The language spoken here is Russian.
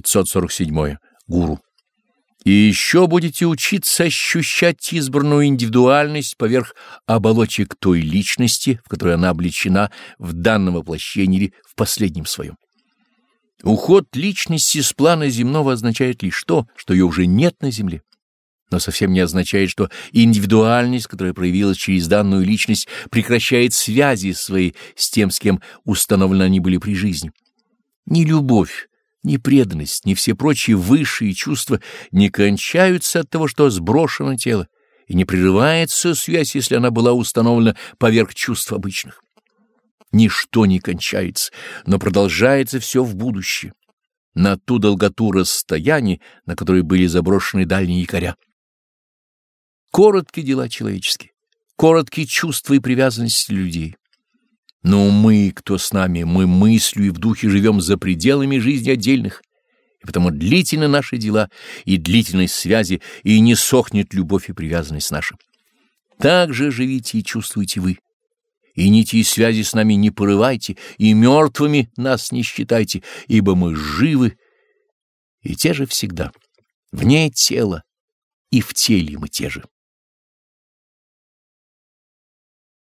547. Гуру. И еще будете учиться ощущать избранную индивидуальность поверх оболочек той личности, в которой она облечена в данном воплощении или в последнем своем. Уход личности с плана земного означает лишь то, что ее уже нет на земле. Но совсем не означает, что индивидуальность, которая проявилась через данную личность, прекращает связи свои с тем, с кем установлены они были при жизни. Ни любовь, ни преданность, ни все прочие высшие чувства не кончаются от того, что сброшено тело, и не прерывается связь, если она была установлена поверх чувств обычных. Ничто не кончается, но продолжается все в будущее, на ту долготу расстояний, на которые были заброшены дальние якоря. Короткие дела человеческие, короткие чувства и привязанности людей. Но мы, кто с нами, мы мыслью и в духе живем за пределами жизни отдельных, и потому длительны наши дела и длительность связи, и не сохнет любовь и привязанность наша. Так же живите и чувствуйте вы. И нити и связи с нами не порывайте, и мертвыми нас не считайте, ибо мы живы, и те же всегда, вне тела, и в теле мы те же.